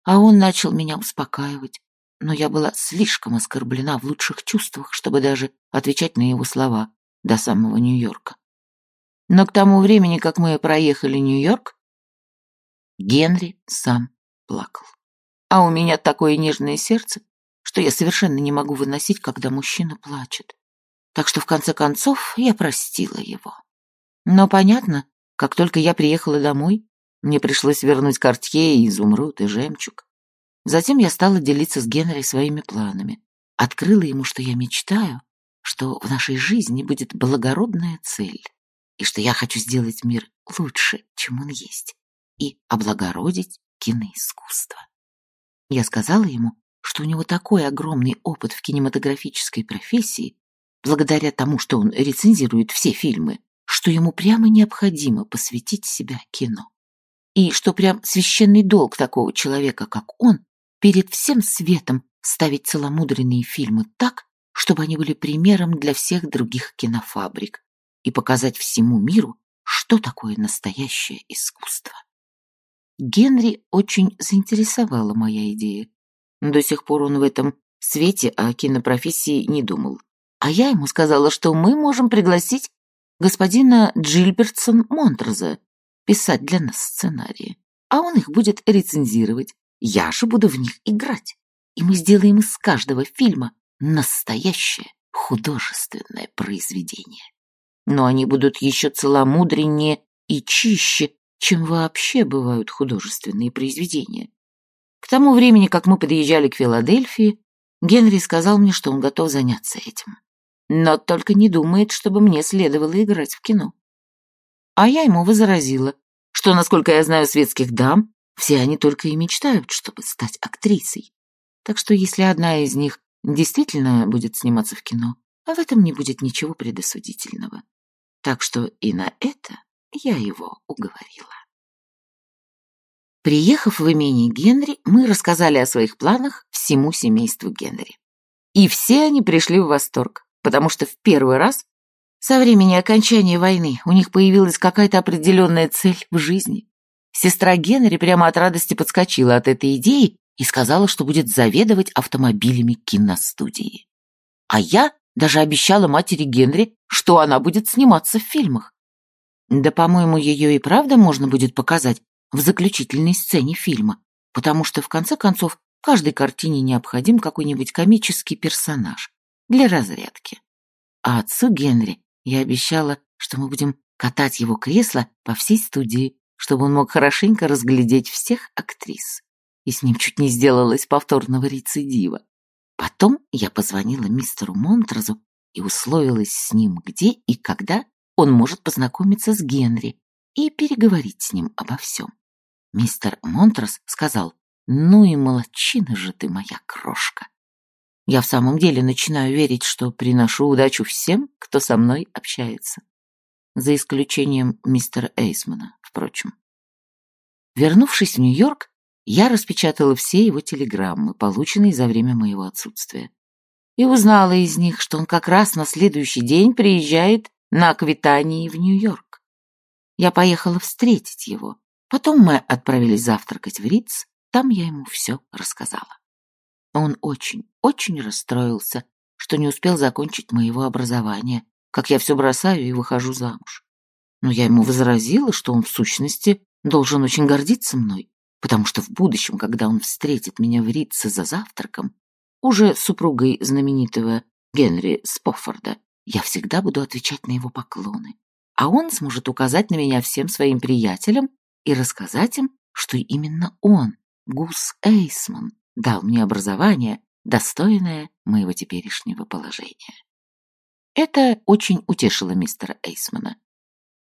Speaker 1: А он начал меня успокаивать, но я была слишком оскорблена в лучших чувствах, чтобы даже отвечать на его слова до самого Нью-Йорка. Но к тому времени, как мы проехали Нью-Йорк, Генри сам плакал. А у меня такое нежное сердце, что я совершенно не могу выносить, когда мужчина плачет. Так что в конце концов я простила его. Но понятно, как только я приехала домой, мне пришлось вернуть кортье и изумруд, и жемчуг. Затем я стала делиться с Генри своими планами. Открыла ему, что я мечтаю, что в нашей жизни будет благородная цель, и что я хочу сделать мир лучше, чем он есть, и облагородить киноискусство. Я сказала ему, что у него такой огромный опыт в кинематографической профессии, благодаря тому, что он рецензирует все фильмы, что ему прямо необходимо посвятить себя кино. И что прям священный долг такого человека, как он, перед всем светом ставить целомудренные фильмы так, чтобы они были примером для всех других кинофабрик и показать всему миру, что такое настоящее искусство. Генри очень заинтересовала моя идея. До сих пор он в этом свете о кинопрофессии не думал. А я ему сказала, что мы можем пригласить господина Джильбертсон Монтроза писать для нас сценарии, а он их будет рецензировать. Я же буду в них играть. И мы сделаем из каждого фильма настоящее художественное произведение. Но они будут еще целомудреннее и чище, чем вообще бывают художественные произведения. К тому времени, как мы подъезжали к Филадельфии, Генри сказал мне, что он готов заняться этим но только не думает, чтобы мне следовало играть в кино. А я ему возразила, что, насколько я знаю светских дам, все они только и мечтают, чтобы стать актрисой. Так что если одна из них действительно будет сниматься в кино, в этом не будет ничего предосудительного. Так что и на это я его уговорила. Приехав в имение Генри, мы рассказали о своих планах всему семейству Генри. И все они пришли в восторг, потому что в первый раз со времени окончания войны у них появилась какая-то определенная цель в жизни. Сестра Генри прямо от радости подскочила от этой идеи и сказала, что будет заведовать автомобилями киностудии. А я даже обещала матери Генри, что она будет сниматься в фильмах. Да, по-моему, ее и правда можно будет показать в заключительной сцене фильма, потому что, в конце концов, каждой картине необходим какой-нибудь комический персонаж для разрядки. А отцу Генри я обещала, что мы будем катать его кресло по всей студии, чтобы он мог хорошенько разглядеть всех актрис. И с ним чуть не сделалось повторного рецидива. Потом я позвонила мистеру Монтрозу и условилась с ним, где и когда он может познакомиться с Генри и переговорить с ним обо всем. Мистер Монтрос сказал, «Ну и молодчина же ты, моя крошка». Я в самом деле начинаю верить, что приношу удачу всем, кто со мной общается. За исключением мистера Эйсмана, впрочем. Вернувшись в Нью-Йорк, я распечатала все его телеграммы, полученные за время моего отсутствия, и узнала из них, что он как раз на следующий день приезжает на Аквитании в Нью-Йорк. Я поехала встретить его. Потом мы отправились завтракать в Риц, там я ему все рассказала. Он очень, очень расстроился, что не успел закончить моего образования, как я все бросаю и выхожу замуж. Но я ему возразила, что он в сущности должен очень гордиться мной, потому что в будущем, когда он встретит меня в Ритце за завтраком, уже супругой знаменитого Генри Споффорда, я всегда буду отвечать на его поклоны, а он сможет указать на меня всем своим приятелям и рассказать им, что именно он, Гус Эйсман, дал мне образование, достойное моего теперешнего положения. Это очень утешило мистера Эйсмана.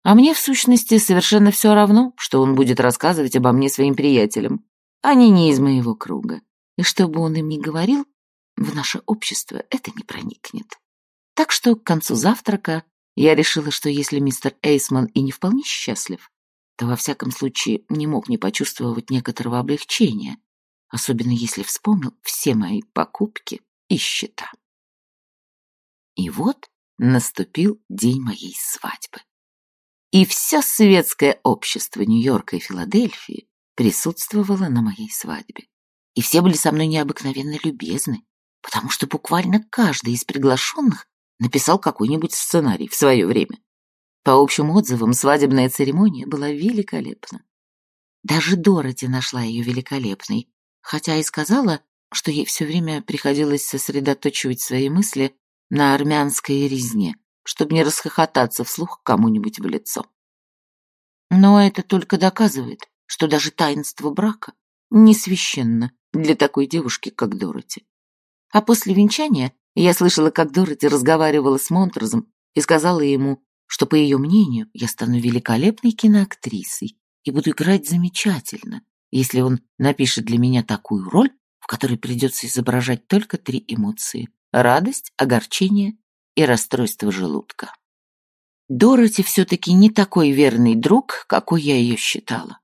Speaker 1: А мне, в сущности, совершенно все равно, что он будет рассказывать обо мне своим приятелям. Они не из моего круга. И что бы он им ни говорил, в наше общество это не проникнет. Так что к концу завтрака я решила, что если мистер Эйсман и не вполне счастлив, то во всяком случае не мог не почувствовать некоторого облегчения, особенно если вспомнил все мои покупки и счета. И вот наступил день моей свадьбы. И все светское общество Нью-Йорка и Филадельфии присутствовало на моей свадьбе. И все были со мной необыкновенно любезны, потому что буквально каждый из приглашенных написал какой-нибудь сценарий в свое время. По общим отзывам, свадебная церемония была великолепна. Даже Дороти нашла ее великолепной, хотя и сказала, что ей все время приходилось сосредоточивать свои мысли на армянской резне, чтобы не расхохотаться вслух кому-нибудь в лицо. Но это только доказывает, что даже таинство брака не священно для такой девушки, как Дороти. А после венчания я слышала, как Дороти разговаривала с Монтрозом и сказала ему, что, по ее мнению, я стану великолепной киноактрисой и буду играть замечательно, если он напишет для меня такую роль, в которой придется изображать только три эмоции — радость, огорчение и расстройство желудка. Дороти все-таки не такой верный друг, какой я ее считала.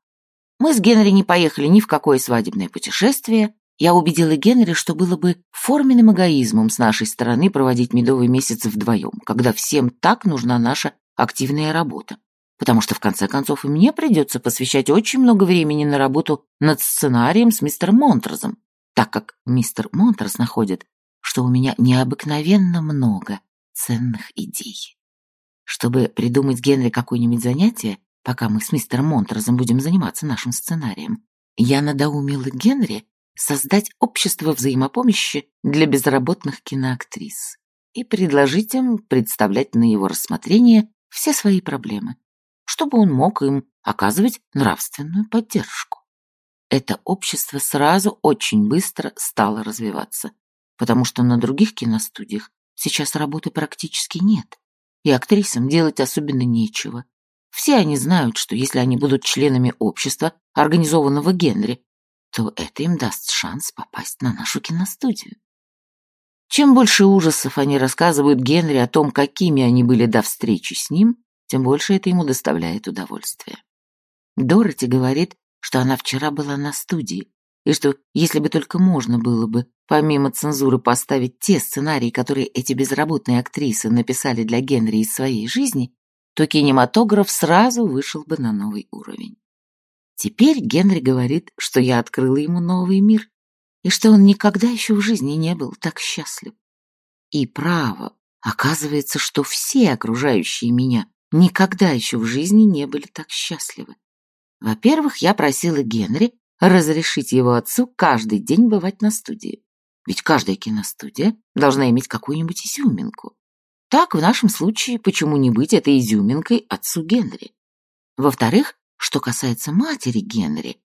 Speaker 1: Мы с Генри не поехали ни в какое свадебное путешествие. Я убедила Генри, что было бы форменным эгоизмом с нашей стороны проводить медовый месяц вдвоем, когда всем так нужна наша активная работа потому что в конце концов и мне придется посвящать очень много времени на работу над сценарием с мистером Монтрозом, так как мистер Монтрос находит, что у меня необыкновенно много ценных идей. Чтобы придумать Генри какое-нибудь занятие, пока мы с мистером Монтрозом будем заниматься нашим сценарием, я надоумила Генри создать общество взаимопомощи для безработных киноактрис и предложить им представлять на его рассмотрение все свои проблемы, чтобы он мог им оказывать нравственную поддержку. Это общество сразу очень быстро стало развиваться, потому что на других киностудиях сейчас работы практически нет, и актрисам делать особенно нечего. Все они знают, что если они будут членами общества, организованного Генри, то это им даст шанс попасть на нашу киностудию. Чем больше ужасов они рассказывают Генри о том, какими они были до встречи с ним, тем больше это ему доставляет удовольствие. Дороти говорит, что она вчера была на студии, и что, если бы только можно было бы, помимо цензуры, поставить те сценарии, которые эти безработные актрисы написали для Генри из своей жизни, то кинематограф сразу вышел бы на новый уровень. Теперь Генри говорит, что я открыла ему новый мир, и что он никогда еще в жизни не был так счастлив. И право, оказывается, что все окружающие меня никогда еще в жизни не были так счастливы. Во-первых, я просила Генри разрешить его отцу каждый день бывать на студии. Ведь каждая киностудия должна иметь какую-нибудь изюминку. Так, в нашем случае, почему не быть этой изюминкой отцу Генри? Во-вторых, что касается матери Генри,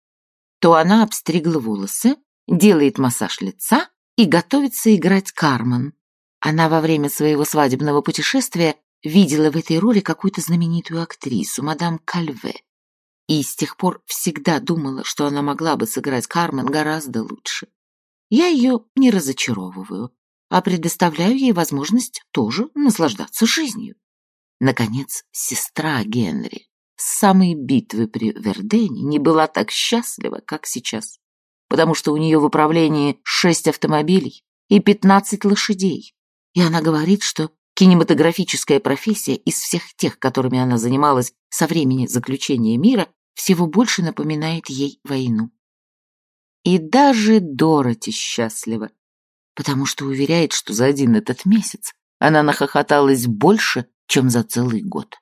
Speaker 1: то она обстригла волосы, делает массаж лица и готовится играть Кармен. Она во время своего свадебного путешествия видела в этой роли какую-то знаменитую актрису, мадам Кальве и с тех пор всегда думала, что она могла бы сыграть Кармен гораздо лучше. Я ее не разочаровываю, а предоставляю ей возможность тоже наслаждаться жизнью. Наконец, сестра Генри с самой битвы при Вердене не была так счастлива, как сейчас, потому что у нее в управлении шесть автомобилей и пятнадцать лошадей, и она говорит, что кинематографическая профессия из всех тех, которыми она занималась со времени заключения мира, всего больше напоминает ей войну. И даже Дороти счастлива, потому что уверяет, что за один этот месяц она нахохоталась больше, чем за целый год.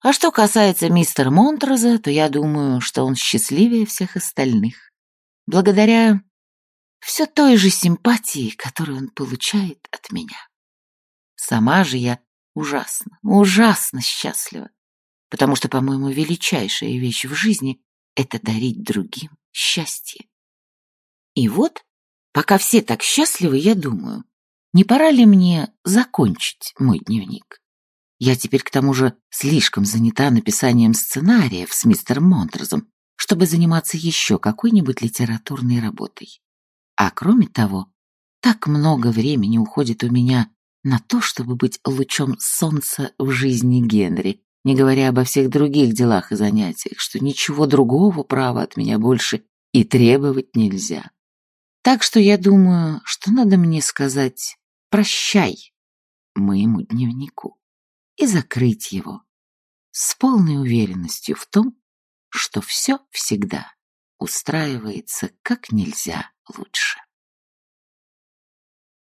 Speaker 1: А что касается мистера Монтроза, то я думаю, что он счастливее всех остальных, благодаря все той же симпатии, которую он получает от меня. Сама же я ужасно, ужасно счастлива потому что, по-моему, величайшая вещь в жизни — это дарить другим счастье. И вот, пока все так счастливы, я думаю, не пора ли мне закончить мой дневник? Я теперь, к тому же, слишком занята написанием сценариев с мистером Монтрозом, чтобы заниматься еще какой-нибудь литературной работой. А кроме того, так много времени уходит у меня на то, чтобы быть лучом солнца в жизни Генри, не говоря обо всех других делах и занятиях, что ничего другого права от меня больше и требовать нельзя. Так что я думаю, что надо мне сказать «прощай» моему дневнику и закрыть его с полной уверенностью в том, что все всегда устраивается как нельзя лучше.